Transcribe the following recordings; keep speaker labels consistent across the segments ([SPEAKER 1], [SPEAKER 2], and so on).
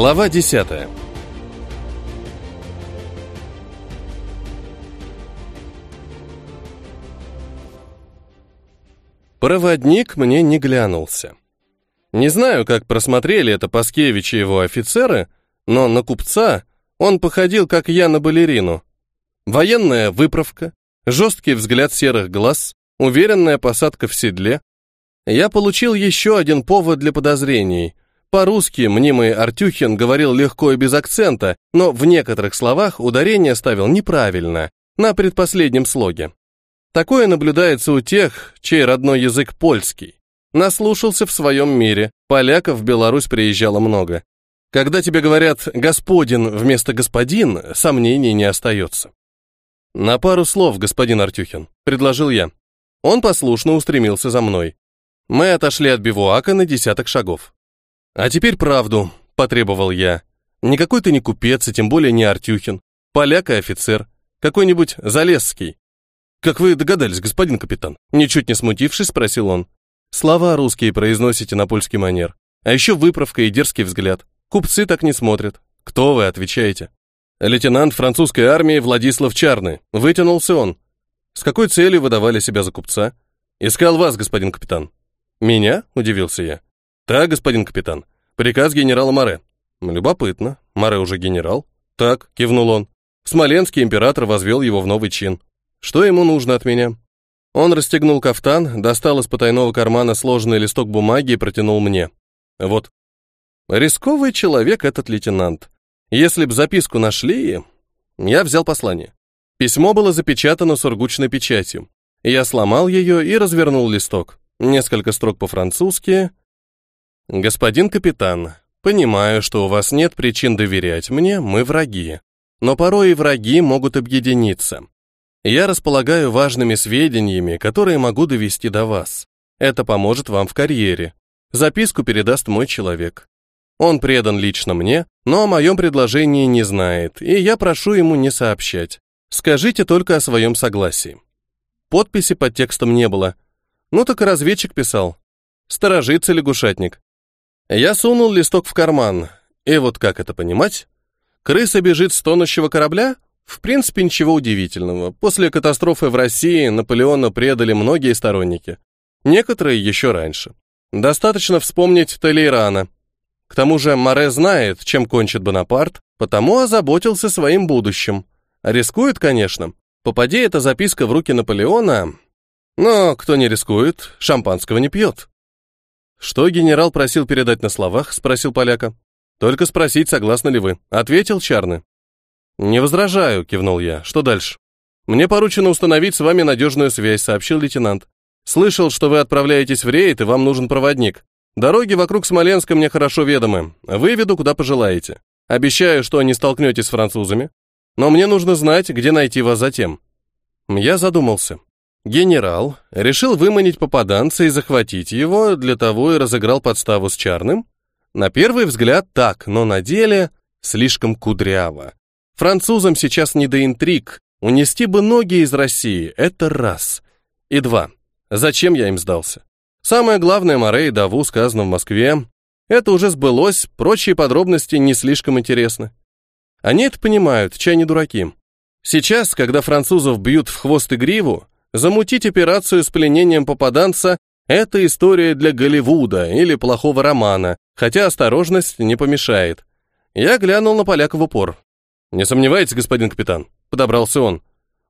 [SPEAKER 1] Глава 10. Проводник мне не глянулся. Не знаю, как просмотрели это Паскевич и его офицеры, но на купца он походил, как я на балерину. Военная выправка, жесткий взгляд серых глаз, уверенная посадка в седле. Я получил еще один повод для подозрений. По-русски мнимый Артюхин говорил легко и без акцента, но в некоторых словах ударение ставил неправильно, на предпоследнем слоге. Такое наблюдается у тех, чей родной язык польский. Наслушался в своем мире, поляков в Беларусь приезжало много. Когда тебе говорят «господин» вместо «господин», сомнений не остается. «На пару слов, господин Артюхин», — предложил я. Он послушно устремился за мной. Мы отошли от бивуака на десяток шагов. «А теперь правду», — потребовал я. «Никакой ты не купец, и тем более не Артюхин. Поляк и офицер. Какой-нибудь Залесский». «Как вы догадались, господин капитан?» Ничуть не смутившись, спросил он. «Слова русские произносите на польский манер. А еще выправка и дерзкий взгляд. Купцы так не смотрят. Кто вы, отвечаете?» «Лейтенант французской армии Владислав Чарны». Вытянулся он. «С какой целью вы давали себя за купца?» «Искал вас, господин капитан». «Меня?» — удивился я. «Так, господин капитан. Приказ генерала Море». «Любопытно. Море уже генерал?» «Так», — кивнул он. Смоленский император возвел его в новый чин. «Что ему нужно от меня?» Он расстегнул кафтан, достал из потайного кармана сложенный листок бумаги и протянул мне. «Вот». Рисковый человек этот лейтенант. Если б записку нашли, я взял послание. Письмо было запечатано сургучной печатью. Я сломал ее и развернул листок. Несколько строк по-французски, «Господин капитан, понимаю, что у вас нет причин доверять мне, мы враги. Но порой и враги могут объединиться. Я располагаю важными сведениями, которые могу довести до вас. Это поможет вам в карьере. Записку передаст мой человек. Он предан лично мне, но о моем предложении не знает, и я прошу ему не сообщать. Скажите только о своем согласии». Подписи под текстом не было. Ну так и разведчик писал. Сторожится лягушатник. Я сунул листок в карман. И вот как это понимать? Крыса бежит с тонущего корабля? В принципе, ничего удивительного. После катастрофы в России Наполеона предали многие сторонники. Некоторые еще раньше. Достаточно вспомнить Толейрана. К тому же Море знает, чем кончит Бонапарт, потому озаботился своим будущим. Рискует, конечно. Попади эта записка в руки Наполеона, но кто не рискует, шампанского не пьет. «Что генерал просил передать на словах?» — спросил поляка. «Только спросить, согласны ли вы?» — ответил Чарны. «Не возражаю», — кивнул я. «Что дальше?» «Мне поручено установить с вами надежную связь», — сообщил лейтенант. «Слышал, что вы отправляетесь в рейд, и вам нужен проводник. Дороги вокруг Смоленска мне хорошо ведомы. Выведу, куда пожелаете. Обещаю, что не столкнетесь с французами. Но мне нужно знать, где найти вас затем». Я задумался. Генерал решил выманить попаданца и захватить его, для того и разыграл подставу с Чарным? На первый взгляд так, но на деле слишком кудряво. Французам сейчас не до интриг, унести бы ноги из России, это раз. И два, зачем я им сдался? Самое главное, Море и Даву сказано в Москве, это уже сбылось, прочие подробности не слишком интересны. Они это понимают, чай не дураки. Сейчас, когда французов бьют в хвост и гриву, Замутить операцию с пленением попаданца – это история для Голливуда или плохого романа, хотя осторожность не помешает. Я глянул на поляка в упор. «Не сомневайтесь, господин капитан», — подобрался он.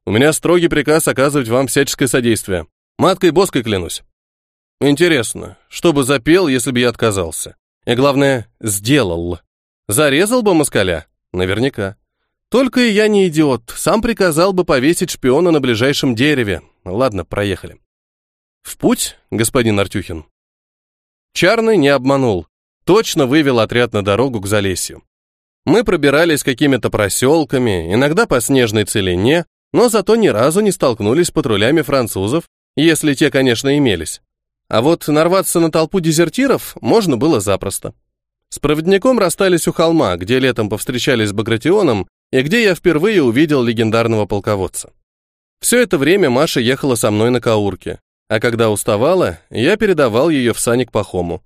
[SPEAKER 1] «У меня строгий приказ оказывать вам всяческое содействие. Маткой боской клянусь». «Интересно, что бы запел, если бы я отказался? И главное, сделал. Зарезал бы москаля? Наверняка. Только и я не идиот, сам приказал бы повесить шпиона на ближайшем дереве. Ладно, проехали. В путь, господин Артюхин. Чарный не обманул. Точно вывел отряд на дорогу к Залесью. Мы пробирались какими-то проселками, иногда по снежной целине, но зато ни разу не столкнулись с патрулями французов, если те, конечно, имелись. А вот нарваться на толпу дезертиров можно было запросто. С проводником расстались у холма, где летом повстречались с Багратионом и где я впервые увидел легендарного полководца. Все это время Маша ехала со мной на каурке, а когда уставала, я передавал ее в сани Пахому.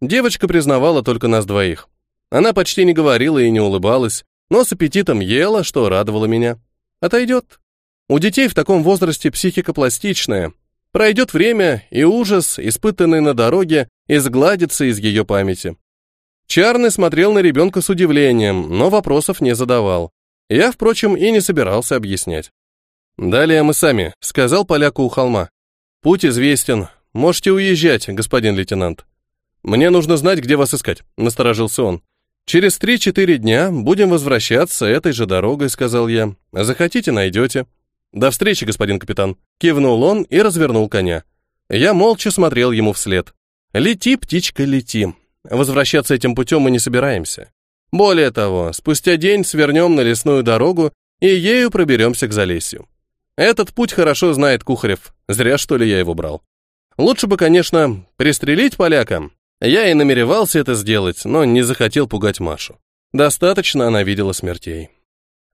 [SPEAKER 1] Девочка признавала только нас двоих. Она почти не говорила и не улыбалась, но с аппетитом ела, что радовало меня. Отойдет. У детей в таком возрасте психика пластичная. Пройдет время, и ужас, испытанный на дороге, изгладится из ее памяти. Чарный смотрел на ребенка с удивлением, но вопросов не задавал. Я, впрочем, и не собирался объяснять. «Далее мы сами», — сказал поляку у холма. «Путь известен. Можете уезжать, господин лейтенант». «Мне нужно знать, где вас искать», — насторожился он. «Через три-четыре дня будем возвращаться этой же дорогой», — сказал я. «Захотите, найдете». «До встречи, господин капитан», — кивнул он и развернул коня. Я молча смотрел ему вслед. «Лети, птичка, лети. Возвращаться этим путем мы не собираемся. Более того, спустя день свернем на лесную дорогу и ею проберемся к Залесью. Этот путь хорошо знает Кухарев. Зря, что ли, я его брал. Лучше бы, конечно, пристрелить поляка. Я и намеревался это сделать, но не захотел пугать Машу. Достаточно она видела смертей.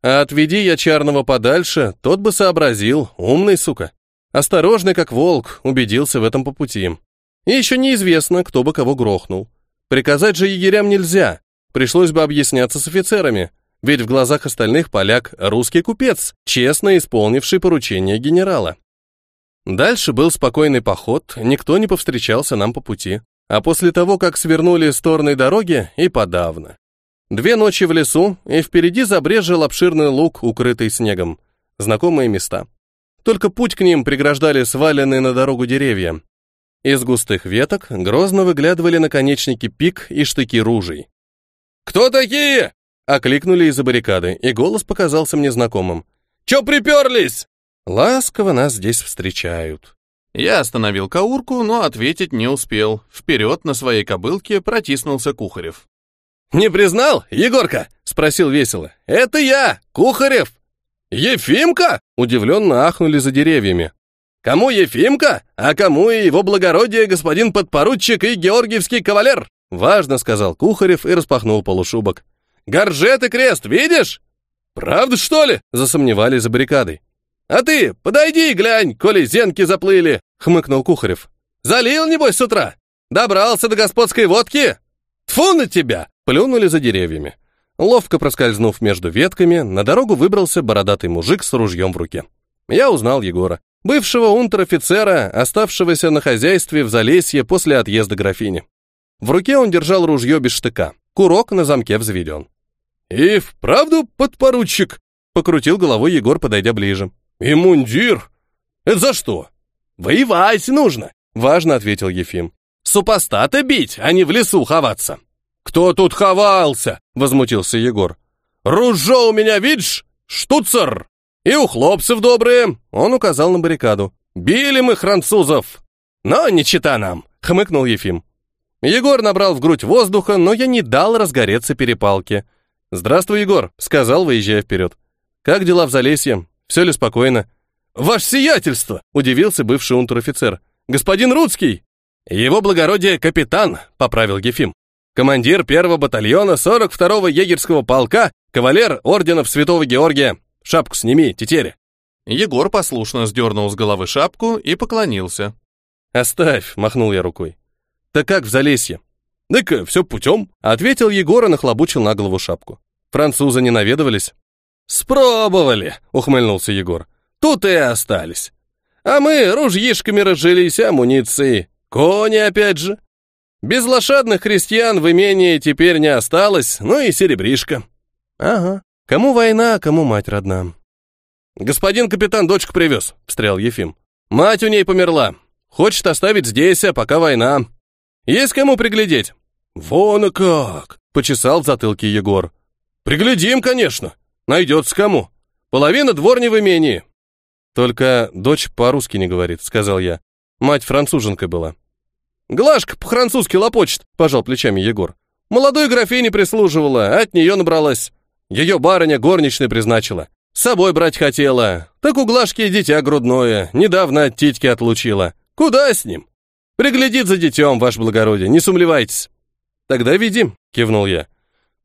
[SPEAKER 1] А отведи я Чарного подальше, тот бы сообразил, умный сука. Осторожный, как волк, убедился в этом по пути. И еще неизвестно, кто бы кого грохнул. Приказать же егерям нельзя, пришлось бы объясняться с офицерами, ведь в глазах остальных поляк – русский купец, честно исполнивший поручение генерала. Дальше был спокойный поход, никто не повстречался нам по пути, а после того, как свернули с торной дороги, и подавно. Две ночи в лесу, и впереди забрежил обширный луг, укрытый снегом. Знакомые места. Только путь к ним преграждали сваленные на дорогу деревья, из густых веток грозно выглядывали наконечники пик и штыки ружей. «Кто такие?» — окликнули из-за баррикады, и голос показался мне знакомым. «Чё приперлись?» Ласково нас здесь встречают. Я остановил каурку, но ответить не успел. Вперед на своей кобылке протиснулся Кухарев. «Не признал, Егорка?» — спросил весело. «Это я, Кухарев!» «Ефимка?» — удивленно ахнули за деревьями. Кому Ефимка, а кому и его благородие господин подпоручик и георгиевский кавалер, важно сказал Кухарев и распахнул полушубок. Горжет и крест, видишь? Правда, что ли? Засомневались за баррикадой. А ты подойди и глянь, коли зенки заплыли, хмыкнул Кухарев. Залил, небось, с утра? Добрался до господской водки? Тфу на тебя! Плюнули за деревьями. Ловко проскользнув между ветками, на дорогу выбрался бородатый мужик с ружьем в руке. Я узнал Егора бывшего унтер-офицера, оставшегося на хозяйстве в Залесье после отъезда графини. В руке он держал ружье без штыка, курок на замке взведен. «И вправду подпоручик?» — покрутил головой Егор, подойдя ближе. «И мундир? Это за что?» «Воевать нужно!» — важно ответил Ефим. «Супостата бить, а не в лесу ховаться!» «Кто тут ховался?» — возмутился Егор. «Ружо у меня, видишь? Штуцер!» «И у хлопцев добрые!» — он указал на баррикаду. «Били мы французов!» «Но не чита нам!» — хмыкнул Ефим. Егор набрал в грудь воздуха, но я не дал разгореться перепалке. «Здравствуй, Егор», — сказал, выезжая вперед. «Как дела в Залесье? Все ли спокойно?» «Ваше сиятельство!» — удивился бывший унтер-офицер. «Господин Рудский!» «Его благородие капитан», — поправил Ефим. «Командир первого батальона 42-го егерского полка, кавалер орденов Святого Георгия, Шапку сними, тетеря!» Егор послушно сдернул с головы шапку и поклонился. «Оставь», — махнул я рукой. «Так как в Залесье?» «Так все путем», — ответил Егор и нахлобучил на голову шапку. «Французы не наведывались?» «Спробовали», — ухмыльнулся Егор. «Тут и остались. А мы ружьишками разжились амуницией. Кони опять же. Без лошадных крестьян в имении теперь не осталось, ну и серебришка». «Ага, Кому война, кому мать родна. Господин капитан дочку привез, встрял Ефим. Мать у ней померла. Хочет оставить здесь, а пока война. Есть кому приглядеть? Вон и как, почесал в затылке Егор. Приглядим, конечно. Найдется кому. Половина дворни в имении. Только дочь по-русски не говорит, сказал я. Мать француженкой была. Глашка по-французски лопочет, пожал плечами Егор. Молодой графине прислуживала, от нее набралась. Ее барыня горничной призначила. С собой брать хотела. Так у Глашки дитя грудное. Недавно от титьки отлучила. Куда с ним? Приглядит за детем, ваше благородие, не сумлевайтесь. Тогда веди, кивнул я.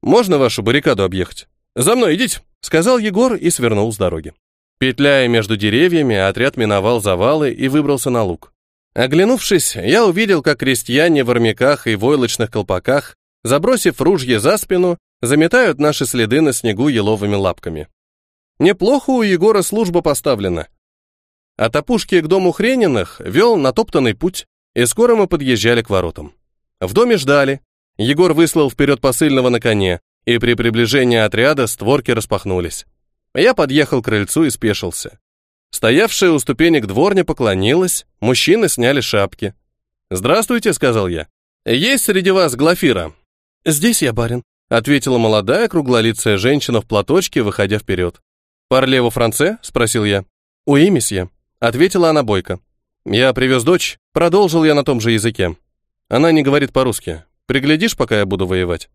[SPEAKER 1] Можно вашу баррикаду объехать? За мной идите, сказал Егор и свернул с дороги. Петляя между деревьями, отряд миновал завалы и выбрался на луг. Оглянувшись, я увидел, как крестьяне в армяках и войлочных колпаках забросив ружье за спину, заметают наши следы на снегу еловыми лапками. Неплохо у Егора служба поставлена. От опушки к дому Хрениных вел натоптанный путь, и скоро мы подъезжали к воротам. В доме ждали. Егор выслал вперед посыльного на коне, и при приближении отряда створки распахнулись. Я подъехал к крыльцу и спешился. Стоявшая у ступенек дворня поклонилась, мужчины сняли шапки. «Здравствуйте», — сказал я. «Есть среди вас Глафира?» «Здесь я, барин», — ответила молодая круглолицая женщина в платочке, выходя вперед. «Парлеву франце?» — спросил я. «Уи, месье», — ответила она бойко. «Я привез дочь», — продолжил я на том же языке. Она не говорит по-русски. Приглядишь, пока я буду воевать?»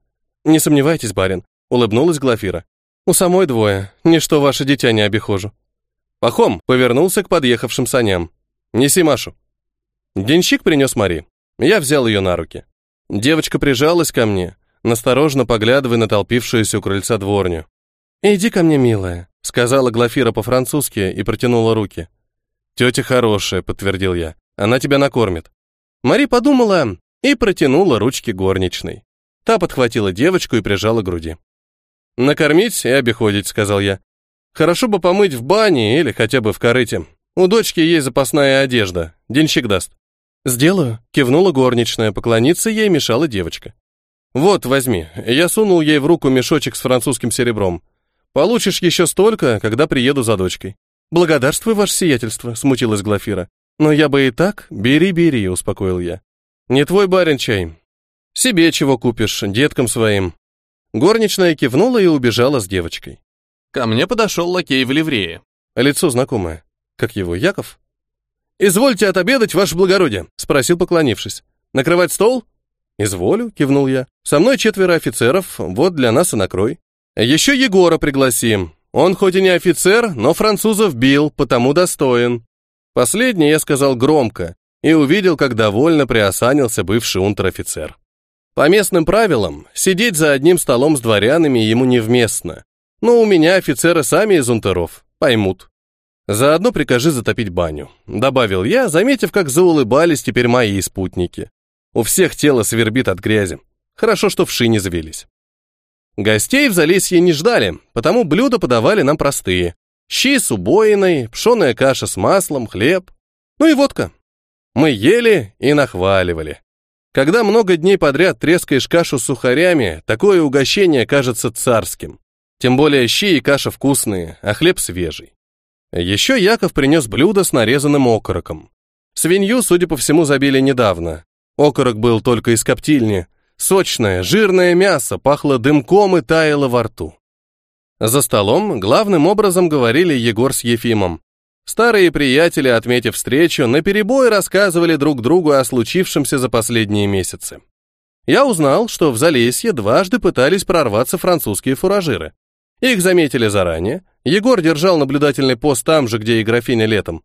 [SPEAKER 1] «Не сомневайтесь, барин», — улыбнулась Глафира. «У самой двое. Ничто ваше дитя не обихожу». Пахом повернулся к подъехавшим саням. «Неси Машу». Денщик принес Мари. Я взял ее на руки. Девочка прижалась ко мне, насторожно поглядывая на толпившуюся у крыльца дворню. «Иди ко мне, милая», — сказала Глафира по-французски и протянула руки. «Тетя хорошая», — подтвердил я. «Она тебя накормит». Мари подумала и протянула ручки горничной. Та подхватила девочку и прижала к груди. «Накормить и обиходить», — сказал я. «Хорошо бы помыть в бане или хотя бы в корыте. У дочки есть запасная одежда. Денщик даст». «Сделаю», — кивнула горничная, поклониться ей мешала девочка. «Вот, возьми». Я сунул ей в руку мешочек с французским серебром. «Получишь еще столько, когда приеду за дочкой». «Благодарствую, ваше сиятельство», — смутилась Глафира. «Но я бы и так...» «Бери, бери», — успокоил я. «Не твой барин чай. Себе чего купишь, деткам своим». Горничная кивнула и убежала с девочкой. Ко мне подошел лакей в ливрее. Лицо знакомое. Как его, Яков? «Извольте отобедать, ваше благородие», — спросил, поклонившись. «Накрывать стол?» «Изволю», — кивнул я. «Со мной четверо офицеров, вот для нас и накрой. Еще Егора пригласим. Он хоть и не офицер, но французов бил, потому достоин». Последнее я сказал громко и увидел, как довольно приосанился бывший унтер-офицер. По местным правилам, сидеть за одним столом с дворянами ему невместно. Но у меня офицеры сами из унтеров, поймут. Заодно прикажи затопить баню, добавил я, заметив, как заулыбались теперь мои спутники. У всех тело свербит от грязи. Хорошо, что вши не завелись. Гостей в Залесье не ждали, потому блюда подавали нам простые. Щи с убоиной, пшеная каша с маслом, хлеб. Ну и водка. Мы ели и нахваливали. Когда много дней подряд трескаешь кашу с сухарями, такое угощение кажется царским. Тем более щи и каша вкусные, а хлеб свежий. Еще Яков принес блюдо с нарезанным окороком. Свинью, судя по всему, забили недавно. Окорок был только из коптильни. Сочное, жирное мясо пахло дымком и таяло во рту. За столом главным образом говорили Егор с Ефимом. Старые приятели, отметив встречу, наперебой рассказывали друг другу о случившемся за последние месяцы. Я узнал, что в Залесье дважды пытались прорваться французские фуражиры. Их заметили заранее, Егор держал наблюдательный пост там же, где и графиня летом.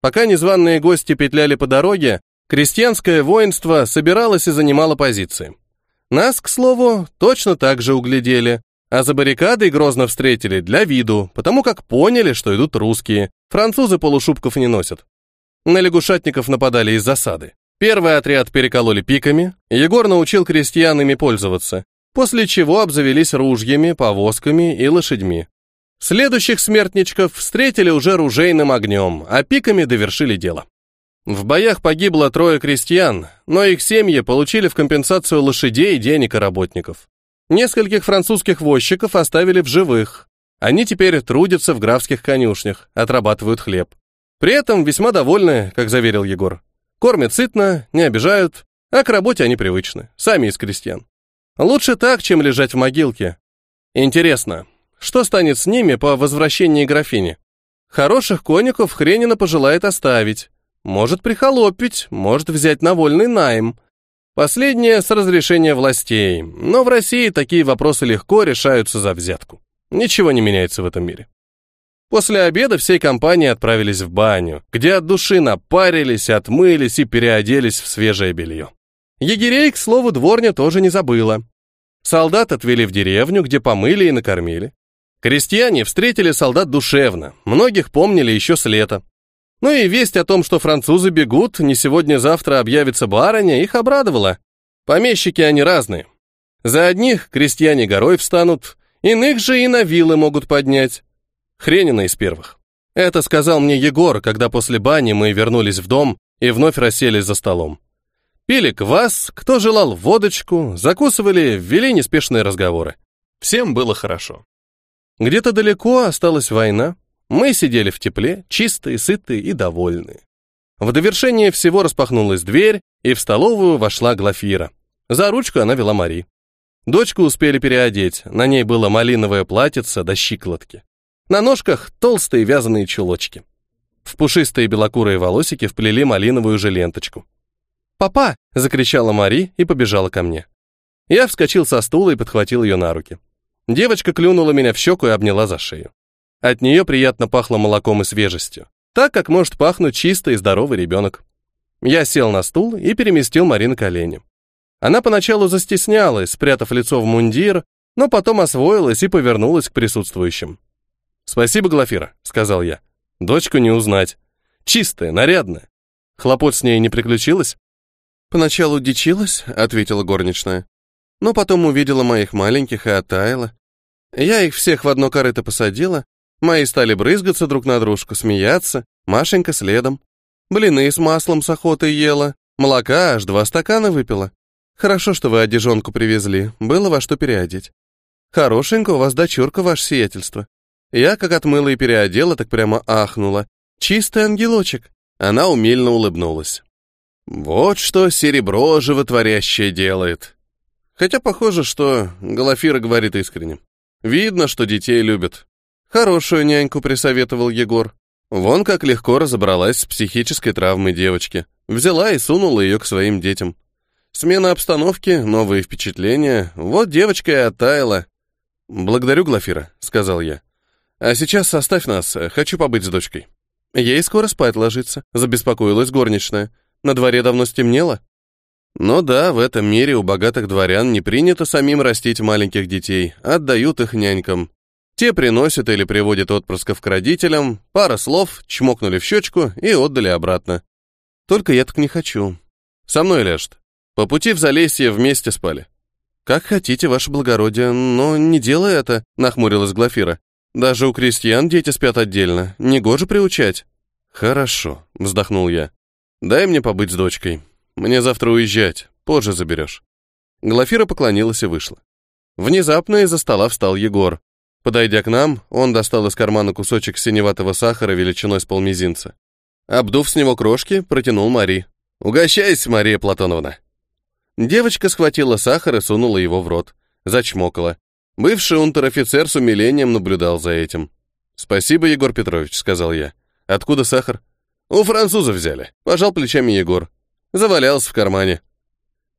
[SPEAKER 1] Пока незваные гости петляли по дороге, крестьянское воинство собиралось и занимало позиции. Нас, к слову, точно так же углядели, а за баррикадой грозно встретили для виду, потому как поняли, что идут русские, французы полушубков не носят. На лягушатников нападали из засады. Первый отряд перекололи пиками, Егор научил крестьян ими пользоваться, после чего обзавелись ружьями, повозками и лошадьми. Следующих смертничков встретили уже ружейным огнем, а пиками довершили дело. В боях погибло трое крестьян, но их семьи получили в компенсацию лошадей, денег и работников. Нескольких французских возчиков оставили в живых. Они теперь трудятся в графских конюшнях, отрабатывают хлеб. При этом весьма довольны, как заверил Егор. Кормят сытно, не обижают, а к работе они привычны, сами из крестьян. Лучше так, чем лежать в могилке. Интересно, что станет с ними по возвращении графини? Хороших конюхов Хренина пожелает оставить. Может прихолопить, может взять на вольный найм. Последнее с разрешения властей, но в России такие вопросы легко решаются за взятку. Ничего не меняется в этом мире. После обеда всей компанией отправились в баню, где от души напарились, отмылись и переоделись в свежее белье. Егерей, к слову, дворня тоже не забыла. Солдат отвели в деревню, где помыли и накормили. Крестьяне встретили солдат душевно, многих помнили еще с лета. Ну и весть о том, что французы бегут, не сегодня-завтра объявится барыня, их обрадовала. Помещики они разные. За одних крестьяне горой встанут, иных же и на вилы могут поднять. Хренина из первых. Это сказал мне Егор, когда после бани мы вернулись в дом и вновь расселись за столом. Пили квас, кто желал водочку, закусывали, ввели неспешные разговоры. Всем было хорошо. Где-то далеко осталась война. Мы сидели в тепле, чистые, сытые и довольные. В довершение всего распахнулась дверь, и в столовую вошла Глафира. За ручку она вела Мари. Дочку успели переодеть, на ней было малиновое платьице до щиколотки. На ножках толстые вязаные чулочки. В пушистые белокурые волосики вплели малиновую же ленточку. «Папа!» — закричала Мари и побежала ко мне. Я вскочил со стула и подхватил ее на руки. Девочка клюнула меня в щеку и обняла за шею. От нее приятно пахло молоком и свежестью, так как может пахнуть чистый и здоровый ребенок. Я сел на стул и переместил Мари на колени. Она поначалу застеснялась, спрятав лицо в мундир, но потом освоилась и повернулась к присутствующим. «Спасибо, Глафира», — сказал я. «Дочку не узнать. Чистая, нарядная. Хлопот с ней не приключилось?» «Поначалу дичилась», — ответила горничная. «Но потом увидела моих маленьких и оттаяла. Я их всех в одно корыто посадила, мои стали брызгаться друг на дружку, смеяться, Машенька следом. Блины с маслом с охотой ела, молока аж два стакана выпила. Хорошо, что вы одежонку привезли, было во что переодеть. Хорошенько у вас дочурка, ваше сиятельство. Я как отмыла и переодела, так прямо ахнула. Чистый ангелочек. Она умильно улыбнулась. Вот что серебро животворящее делает. Хотя похоже, что Галафира говорит искренне. Видно, что детей любят. Хорошую няньку присоветовал Егор. Вон как легко разобралась с психической травмой девочки. Взяла и сунула ее к своим детям. Смена обстановки, новые впечатления. Вот девочка и оттаяла. «Благодарю, Глафира», — сказал я. «А сейчас оставь нас, хочу побыть с дочкой». Ей скоро спать ложиться, забеспокоилась горничная. На дворе давно стемнело. Но да, в этом мире у богатых дворян не принято самим растить маленьких детей, отдают их нянькам. Те приносят или приводят отпрысков к родителям, пара слов, чмокнули в щечку и отдали обратно. Только я так не хочу. Со мной ляжет. По пути в Залесье вместе спали. «Как хотите, ваше благородие, но не делай это», — нахмурилась Глафира. «Даже у крестьян дети спят отдельно, негоже приучать». «Хорошо», — вздохнул я. «Дай мне побыть с дочкой. Мне завтра уезжать, позже заберешь». Глафира поклонилась и вышла. Внезапно из-за стола встал Егор. Подойдя к нам, он достал из кармана кусочек синеватого сахара величиной с полмизинца. Обдув с него крошки, протянул Мари. «Угощайся, Мария Платоновна!» Девочка схватила сахар и сунула его в рот. Зачмокала. Бывший унтер-офицер с умилением наблюдал за этим. «Спасибо, Егор Петрович», — сказал я. «Откуда сахар?» «У французов взяли», — пожал плечами Егор. Завалялся в кармане.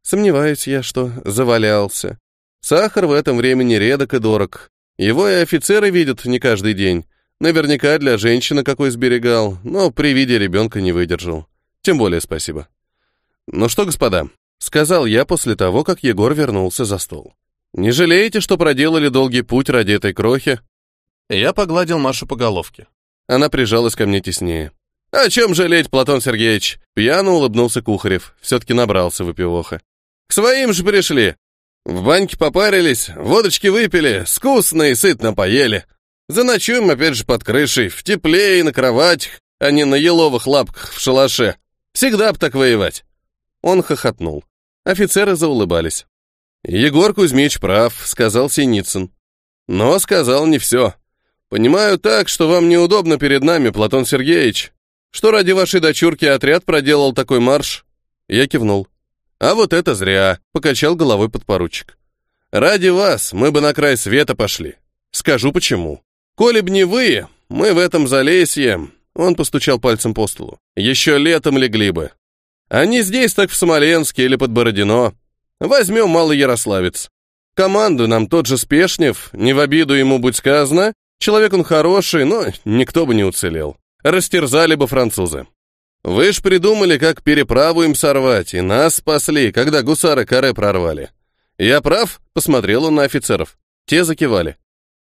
[SPEAKER 1] Сомневаюсь я, что завалялся. Сахар в этом времени редок и дорог. Его и офицеры видят не каждый день. Наверняка для женщины какой сберегал, но при виде ребенка не выдержал. Тем более спасибо. Ну что, господа, Сказал я после того, как Егор вернулся за стол. «Не жалеете, что проделали долгий путь ради этой крохи?» Я погладил Машу по головке. Она прижалась ко мне теснее. «О чем жалеть, Платон Сергеевич?» Пьяно улыбнулся Кухарев. Все-таки набрался выпивоха. «К своим же пришли. В баньке попарились, водочки выпили, вкусно и сытно поели. Заночуем опять же под крышей, в тепле и на кроватях, а не на еловых лапках в шалаше. Всегда б так воевать». Он хохотнул. Офицеры заулыбались. «Егор Кузьмич прав», — сказал Синицын. «Но сказал не все. Понимаю так, что вам неудобно перед нами, Платон Сергеевич. Что ради вашей дочурки отряд проделал такой марш?» Я кивнул. «А вот это зря», — покачал головой подпоручик. «Ради вас мы бы на край света пошли. Скажу почему. Коли б не вы, мы в этом залесье...» Он постучал пальцем по столу. «Еще летом легли бы. А не здесь, так в Смоленске или под Бородино. Возьмем Малый Ярославец. Команду нам тот же Спешнев, не в обиду ему будь сказано. Человек он хороший, но никто бы не уцелел. Растерзали бы французы. Вы ж придумали, как переправу им сорвать, и нас спасли, когда гусары каре прорвали. Я прав? Посмотрел он на офицеров. Те закивали.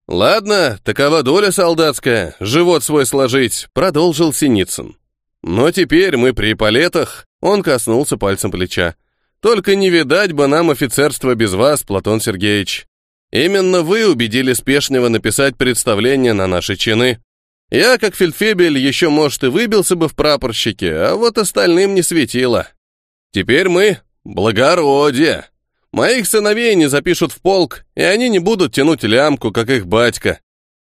[SPEAKER 1] Ладно, такова доля солдатская, живот свой сложить, продолжил Синицын. Но теперь мы при палетах, он коснулся пальцем плеча. Только не видать бы нам офицерства без вас, Платон Сергеевич. Именно вы убедили Спешнего написать представление на наши чины. Я, как фельдфебель, еще, может, и выбился бы в прапорщике, а вот остальным не светило. Теперь мы — благородие. Моих сыновей не запишут в полк, и они не будут тянуть лямку, как их батька.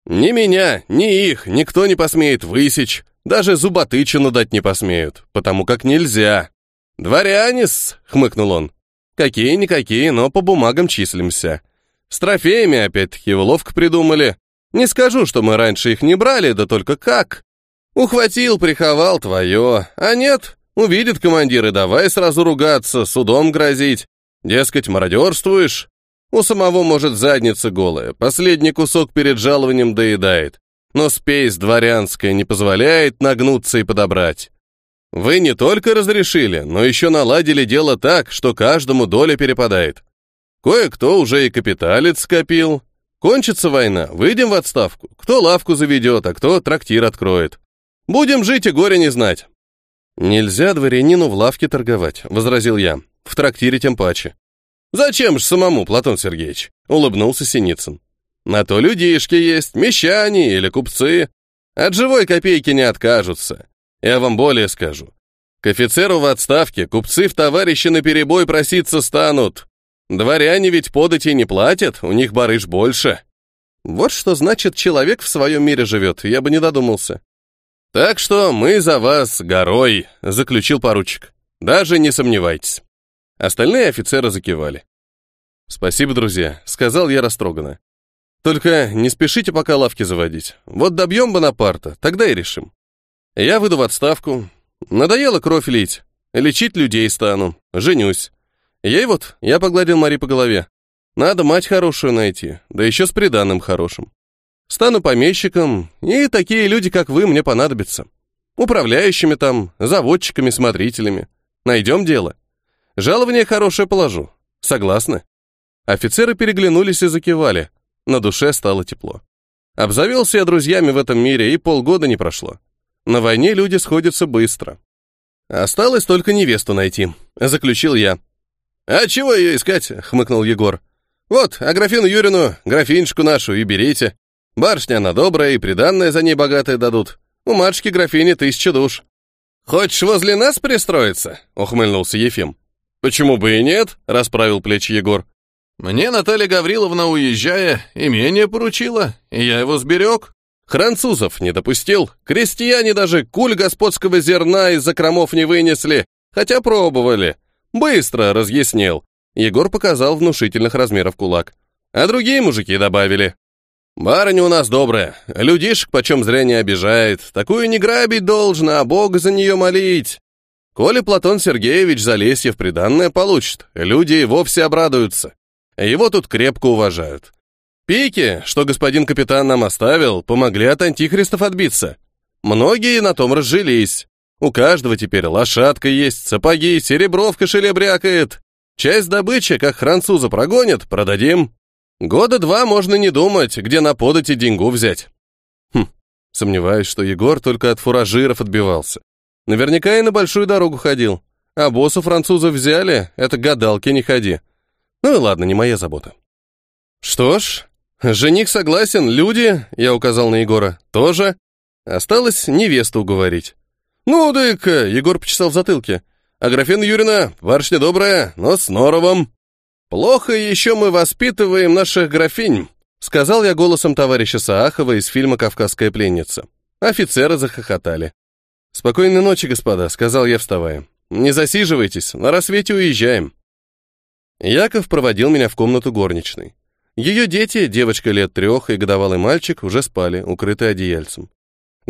[SPEAKER 1] Ни меня, ни их никто не посмеет высечь, даже зуботычину дать не посмеют, потому как нельзя. «Дворянис!» — хмыкнул он. «Какие-никакие, но по бумагам числимся. С трофеями, опять-таки, уловка придумали. Не скажу, что мы раньше их не брали, да только как. Ухватил, приховал твое, а нет, увидит командир и давай сразу ругаться, судом грозить. Дескать, мародерствуешь? У самого, может, задница голая, последний кусок перед жалованием доедает. Но спесь дворянская не позволяет нагнуться и подобрать. Вы не только разрешили, но еще наладили дело так, что каждому доля перепадает. Кое-кто уже и капиталец скопил. Кончится война, выйдем в отставку. Кто лавку заведет, а кто трактир откроет. Будем жить и горе не знать. Нельзя дворянину в лавке торговать, возразил я. В трактире тем паче. Зачем ж самому, Платон Сергеевич? Улыбнулся Синицын. На то людишки есть, мещане или купцы. От живой копейки не откажутся. Я вам более скажу. К офицеру в отставке купцы в товарищи на перебой проситься станут. Дворяне ведь подати не платят, у них барыш больше. Вот что значит человек в своем мире живет, я бы не додумался. Так что мы за вас горой, заключил поручик. Даже не сомневайтесь. Остальные офицеры закивали. «Спасибо, друзья», — сказал я растроганно. «Только не спешите пока лавки заводить. Вот добьем Бонапарта, тогда и решим. Я выйду в отставку. Надоело кровь лить. Лечить людей стану. Женюсь. Ей вот, я погладил Мари по голове. Надо мать хорошую найти, да еще с приданным хорошим. Стану помещиком, и такие люди, как вы, мне понадобятся. Управляющими там, заводчиками, смотрителями. Найдем дело. Жалование хорошее положу. Согласны? Офицеры переглянулись и закивали. На душе стало тепло. Обзавелся я друзьями в этом мире, и полгода не прошло. На войне люди сходятся быстро. Осталось только невесту найти, заключил я. «А чего ее искать?» — хмыкнул Егор. «Вот, а графину Юрину, графинчку нашу и берите. Барышня она добрая, и приданное за ней богатое дадут. У матушки графини тысяча душ». «Хочешь возле нас пристроиться?» — ухмыльнулся Ефим. «Почему бы и нет?» — расправил плечи Егор. «Мне Наталья Гавриловна, уезжая, имение поручила, и я его сберег. Французов не допустил, крестьяне даже куль господского зерна из закромов не вынесли, хотя пробовали. Быстро разъяснил. Егор показал внушительных размеров кулак. А другие мужики добавили. Барыня у нас добрая, людишек почем зря не обижает, такую не грабить должно, а Бога за нее молить. Коли Платон Сергеевич Залесьев приданное получит, люди и вовсе обрадуются. Его тут крепко уважают. Пики, что господин капитан нам оставил, помогли от антихристов отбиться. Многие на том разжились. У каждого теперь лошадка есть, сапоги, серебро в кошеле брякает. Часть добычи, как француза прогонят, продадим. Года два можно не думать, где на подати деньгу взять. Хм, сомневаюсь, что Егор только от фуражиров отбивался. Наверняка и на большую дорогу ходил. А боссу французов взяли, это гадалки не ходи. Ну и ладно, не моя забота. Что ж, жених согласен, люди, я указал на Егора, тоже. Осталось невесту уговорить. «Ну, дай-ка!» — Егор почесал в затылке. «А графина Юрина, барышня добрая, но с норовом». «Плохо еще мы воспитываем наших графинь», — сказал я голосом товарища Саахова из фильма «Кавказская пленница». Офицеры захохотали. «Спокойной ночи, господа», — сказал я, вставая. «Не засиживайтесь, на рассвете уезжаем». Яков проводил меня в комнату горничной. Ее дети, девочка лет трех и годовалый мальчик, уже спали, укрытые одеяльцем.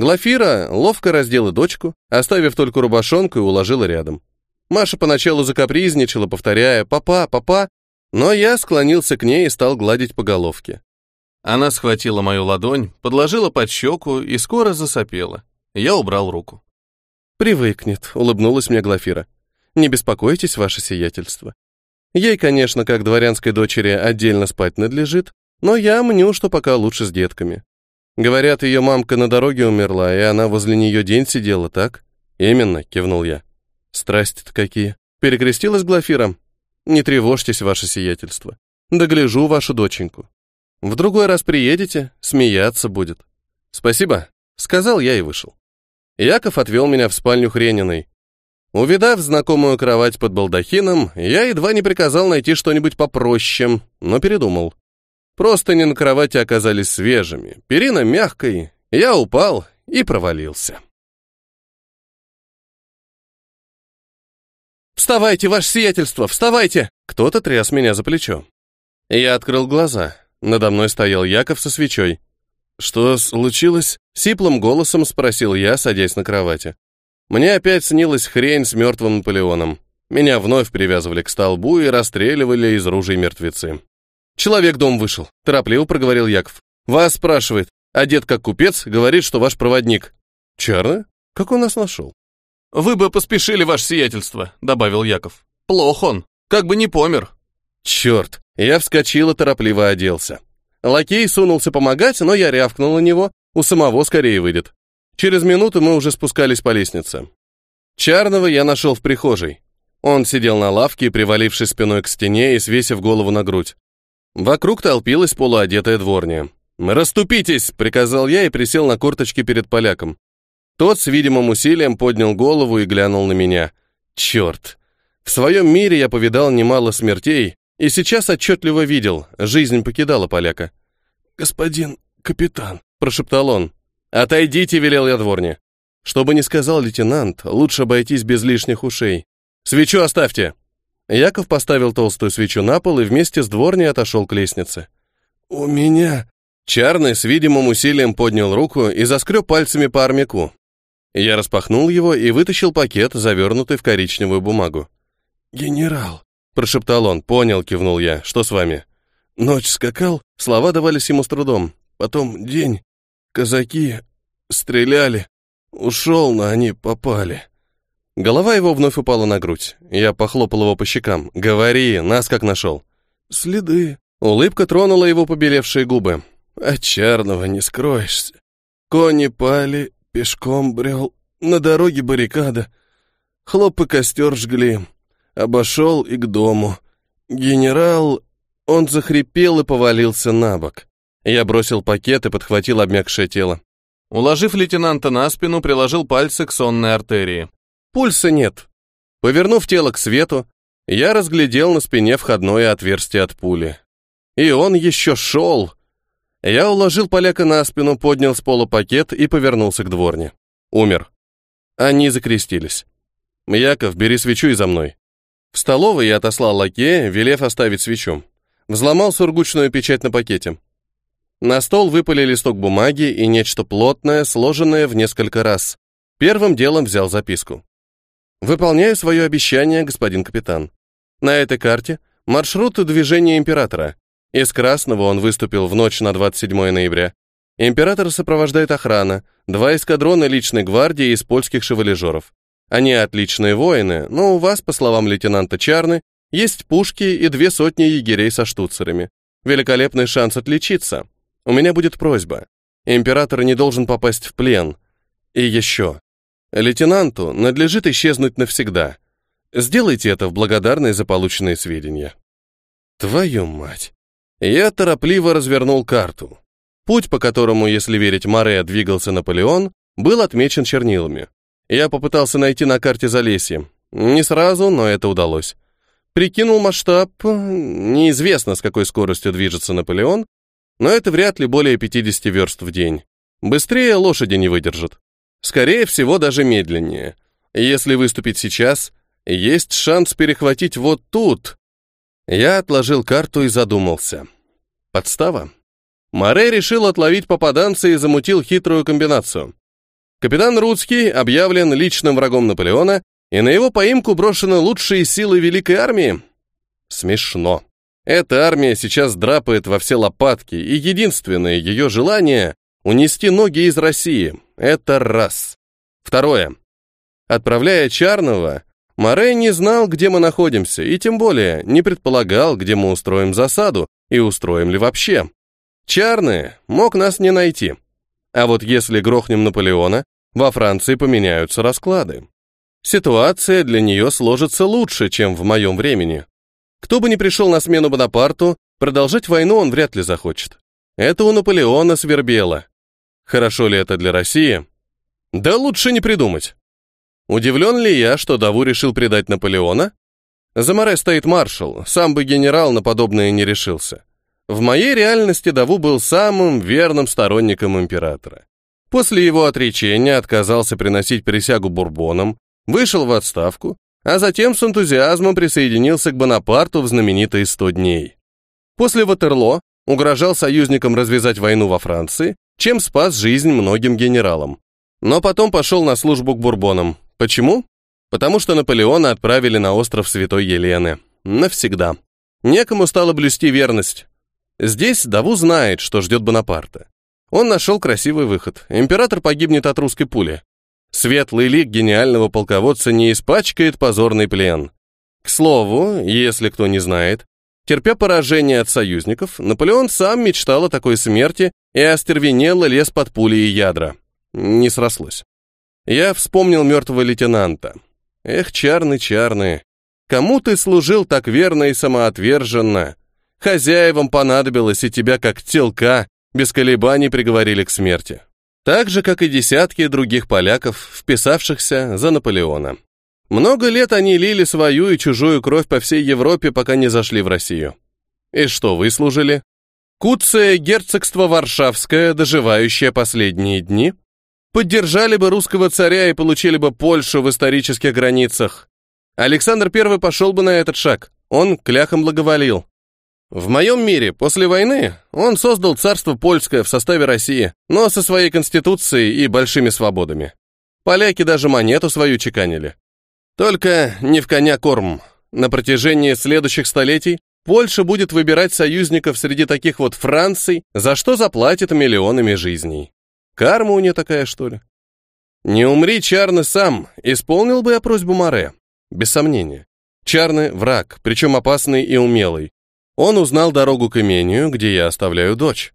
[SPEAKER 1] Глафира ловко раздела дочку, оставив только рубашонку и уложила рядом. Маша поначалу закапризничала, повторяя «папа, папа», но я склонился к ней и стал гладить по головке. Она схватила мою ладонь, подложила под щеку и скоро засопела. Я убрал руку. «Привыкнет», — улыбнулась мне Глафира. «Не беспокойтесь, ваше сиятельство. Ей, конечно, как дворянской дочери, отдельно спать надлежит, но я мню, что пока лучше с детками. Говорят, ее мамка на дороге умерла, и она возле нее день сидела, так? Именно, кивнул я. Страсти-то какие. Перекрестилась Глафира. Не тревожьтесь, ваше сиятельство. Догляжу вашу доченьку. В другой раз приедете, смеяться будет. Спасибо, сказал я и вышел. Яков отвел меня в спальню Хрениной. Увидав знакомую кровать под балдахином, я едва не приказал найти что-нибудь попроще, но передумал. Просто не на кровати оказались свежими, перина мягкой, я упал и провалился. «Вставайте, ваше сиятельство, вставайте!» Кто-то тряс меня за плечо. Я открыл глаза. Надо мной стоял Яков со свечой. «Что случилось?» — сиплым голосом спросил я, садясь на кровати. Мне опять снилась хрень с мертвым Наполеоном. Меня вновь привязывали к столбу и расстреливали из ружей мертвецы. «Человек дом вышел», — торопливо проговорил Яков. «Вас спрашивает. Одет как купец, говорит, что ваш проводник». «Чарно? Как он нас нашел?» «Вы бы поспешили, ваше сиятельство», — добавил Яков. «Плох он, как бы не помер». «Черт!» Я вскочил и торопливо оделся. Лакей сунулся помогать, но я рявкнул на него, у самого скорее выйдет. Через минуту мы уже спускались по лестнице. Чарного я нашел в прихожей. Он сидел на лавке, привалившись спиной к стене и свесив голову на грудь. Вокруг толпилась полуодетая дворня. «Раступитесь!» — приказал я и присел на корточки перед поляком. Тот с видимым усилием поднял голову и глянул на меня. Черт! В своем мире я повидал немало смертей, и сейчас отчетливо видел, жизнь покидала поляка. «Господин капитан», — прошептал он. «Отойдите», — велел я дворне. Чтобы не сказал лейтенант, лучше обойтись без лишних ушей. «Свечу оставьте!» Яков поставил толстую свечу на пол и вместе с дворней отошел к лестнице. «У меня...» Чарный с видимым усилием поднял руку и заскреб пальцами по армяку. Я распахнул его и вытащил пакет, завернутый в коричневую бумагу. «Генерал», — прошептал он, понял, кивнул я. «Что с вами?» «Ночь скакал, слова давались ему с трудом. Потом день. Казаки стреляли. Ушел, но они попали». Голова его вновь упала на грудь. Я похлопал его по щекам. «Говори, нас как нашел?» «Следы». Улыбка тронула его побелевшие губы. «От черного не скроешься. Кони пали, Пешком брел, на дороге баррикада. Хлоп и костер жгли. Обошел и к дому. Генерал... Он захрипел и повалился на бок. Я бросил пакет и подхватил обмякшее тело. Уложив лейтенанта на спину, приложил пальцы к сонной артерии. Пульса нет. Повернув тело к свету, я разглядел на спине входное отверстие от пули. И он еще шел. Я уложил поляка на спину, поднял с пола пакет и повернулся к дворне. Умер. Они закрестились. «Яков, бери свечу и за мной». В столовой я отослал лакея, велев оставить свечу. Взломал сургучную печать на пакете. На стол выпали листок бумаги и нечто плотное, сложенное в несколько раз. Первым делом взял записку. «Выполняю свое обещание, господин капитан. На этой карте маршрут движения императора. Из Красного он выступил в ночь на 27 ноября. Императора сопровождает охрана, два эскадрона личной гвардии из польских шевалежеров. Они отличные воины, но у вас, по словам лейтенанта Чарны, есть пушки и две сотни егерей со штуцерами. Великолепный шанс отличиться. У меня будет просьба. Император не должен попасть в плен. И еще. Лейтенанту надлежит исчезнуть навсегда. Сделайте это в благодарность за полученные сведения. Твою мать. Я торопливо развернул карту. Путь, по которому, если верить Море, двигался Наполеон, был отмечен чернилами. Я попытался найти на карте Залесье. Не сразу, но это удалось. Прикинул масштаб, неизвестно, с какой скоростью движется Наполеон, но это вряд ли более 50 верст в день. Быстрее лошади не выдержат. Скорее всего, даже медленнее. Если выступить сейчас, есть шанс перехватить вот тут, я отложил карту и задумался. Подстава? Море решил отловить попаданца и замутил хитрую комбинацию. Капитан Рудский объявлен личным врагом Наполеона, и на его поимку брошены лучшие силы Великой Армии? Смешно. Эта армия сейчас драпает во все лопатки, и единственное ее желание — унести ноги из России. Это раз. Второе. Отправляя Чарного, Морей не знал, где мы находимся, и тем более не предполагал, где мы устроим засаду, и устроим ли вообще. Чарный мог нас не найти. А вот если грохнем Наполеона, во Франции поменяются расклады. Ситуация для нее сложится лучше, чем в моем времени. Кто бы ни пришел на смену Бонапарту, продолжать войну он вряд ли захочет. Это у Наполеона свербело. Хорошо ли это для России? Да лучше не придумать. Удивлен ли я, что Даву решил предать Наполеона? За море стоит маршал, сам бы генерал на подобное не решился. В моей реальности Даву был самым верным сторонником императора. После его отречения отказался приносить присягу бурбонам, вышел в отставку, а затем с энтузиазмом присоединился к Бонапарту в знаменитые «100 дней». После Ватерло угрожал союзникам развязать войну во Франции, чем спас жизнь многим генералам. Но потом пошел на службу к бурбонам. Почему? Потому что Наполеона отправили на остров Святой Елены. Навсегда. Некому стало блюсти верность. Здесь Даву знает, что ждет Бонапарта. Он нашел красивый выход. Император погибнет от русской пули. Светлый лик гениального полководца не испачкает позорный плен. К слову, если кто не знает, терпя поражение от союзников, Наполеон сам мечтал о такой смерти и остервенело лез под пули и ядра. Не срослось. Я вспомнил мертвого лейтенанта. Эх, чарный, чарный, кому ты служил так верно и самоотверженно? Хозяевам понадобилось, и тебя, как телка, без колебаний приговорили к смерти. Так же, как и десятки других поляков, вписавшихся за Наполеона. Много лет они лили свою и чужую кровь по всей Европе, пока не зашли в Россию. И что выслужили? Куцее герцогство Варшавское, доживающее последние дни? Поддержали бы русского царя и получили бы Польшу в исторических границах. Александр I пошел бы на этот шаг. Он кляхом благоволил. В моем мире после войны он создал царство польское в составе России, но со своей конституцией и большими свободами. Поляки даже монету свою чеканили. Только не в коня корм. На протяжении следующих столетий Польша будет выбирать союзников среди таких вот Франций, за что заплатит миллионами жизней. Карма у нее такая, что ли? Не умри, Чарны, сам, исполнил бы я просьбу Море. Без сомнения. Чарны — враг, причем опасный и умелый. Он узнал дорогу к имению, где я оставляю дочь.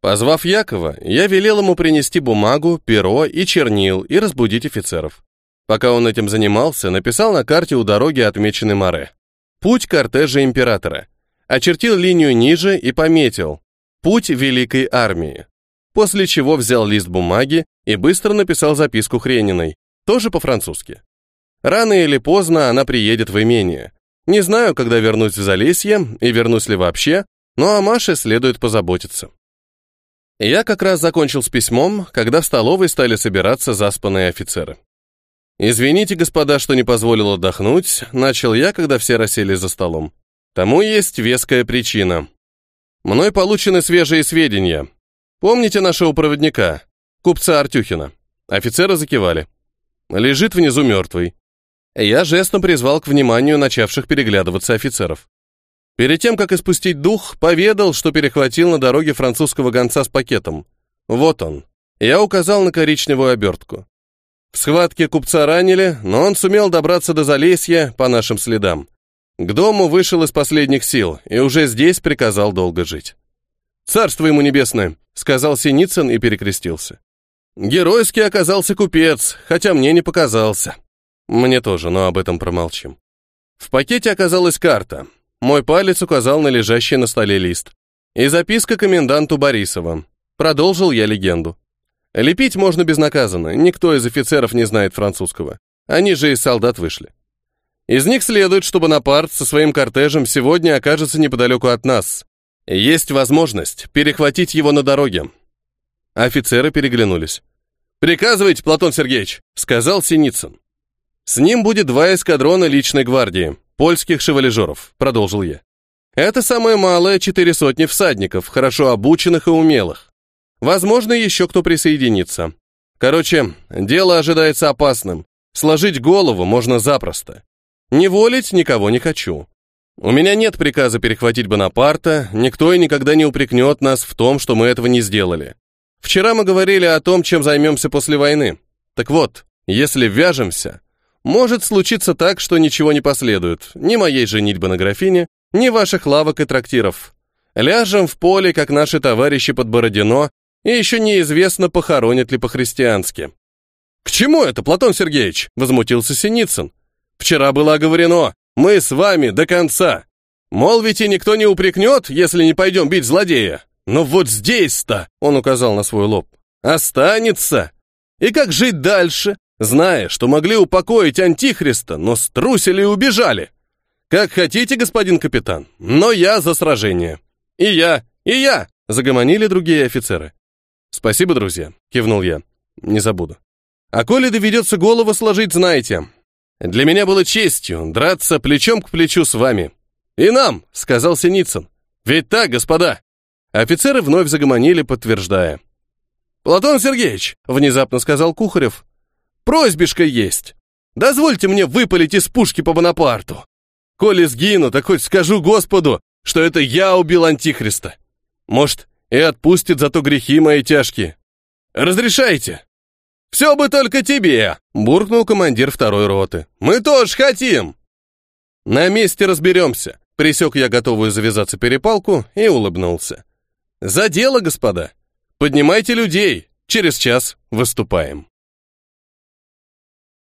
[SPEAKER 1] Позвав Якова, я велел ему принести бумагу, перо и чернил и разбудить офицеров. Пока он этим занимался, написал на карте у дороги отмеченный море. Путь кортежа императора. Очертил линию ниже и пометил «Путь Великой Армии». После чего взял лист бумаги и быстро написал записку Хрениной, тоже по-французски. Рано или поздно она приедет в имение, не знаю, когда вернусь в Залесье и вернусь ли вообще, но о Маше следует позаботиться. Я как раз закончил с письмом, когда в столовой стали собираться заспанные офицеры. «Извините, господа, что не позволил отдохнуть», — начал я, когда все рассели за столом. Тому есть веская причина. Мной получены свежие сведения. Помните нашего проводника, купца Артюхина? Офицеры закивали. Лежит внизу мертвый. Я жестом призвал к вниманию начавших переглядываться офицеров. Перед тем, как испустить дух, поведал, что перехватил на дороге французского гонца с пакетом. Вот он. Я указал на коричневую обертку. В схватке купца ранили, но он сумел добраться до Залесья по нашим следам. К дому вышел из последних сил и уже здесь приказал долго жить. «Царство ему небесное», — сказал Синицын и перекрестился. Геройский оказался купец, хотя мне не показался. Мне тоже, но об этом промолчим. В пакете оказалась карта. Мой палец указал на лежащий на столе лист. И записка коменданту Борисова. Продолжил я легенду. Лепить можно безнаказанно, никто из офицеров не знает французского. Они же из солдат вышли. Из них следует, что Бонапарт со своим кортежем сегодня окажется неподалеку от нас. Есть возможность перехватить его на дороге. Офицеры переглянулись. «Приказывайте, Платон Сергеевич», — сказал Синицын. С ним будет два эскадрона личной гвардии, польских шевалежеров, продолжил я. Это самое малое четыре сотни всадников, хорошо обученных и умелых. Возможно, еще кто присоединится. Короче, дело ожидается опасным. Сложить голову можно запросто. Не волить никого не хочу. У меня нет приказа перехватить Бонапарта, никто и никогда не упрекнет нас в том, что мы этого не сделали. Вчера мы говорили о том, чем займемся после войны. Так вот, если вяжемся, может случиться так, что ничего не последует, ни моей женитьбы на графине, ни ваших лавок и трактиров. Ляжем в поле, как наши товарищи под Бородино, и еще неизвестно, похоронят ли по-христиански. «К чему это, Платон Сергеевич?» — возмутился Синицын. «Вчера было оговорено, мы с вами до конца. Мол, ведь и никто не упрекнет, если не пойдем бить злодея. Но вот здесь-то, он указал на свой лоб, останется. И как жить дальше, зная, что могли упокоить Антихриста, но струсили и убежали? Как хотите, господин капитан, но я за сражение. И я, и я, загомонили другие офицеры. Спасибо, друзья, кивнул я. Не забуду. А коли доведется голову сложить, знаете, для меня было честью драться плечом к плечу с вами. И нам, сказал Синицын. Ведь так, господа. Офицеры вновь загомонили, подтверждая. «Платон Сергеевич», — внезапно сказал Кухарев, — «просьбишка есть. Дозвольте мне выпалить из пушки по Бонапарту. Коли сгину, так хоть скажу Господу, что это я убил Антихриста. Может, и отпустит за то грехи мои тяжкие. Разрешайте?» «Все бы только тебе!» — буркнул командир второй роты. «Мы тоже хотим!» «На месте разберемся!» — присек я готовую завязаться перепалку и улыбнулся. «За дело, господа! Поднимайте людей! Через час выступаем!»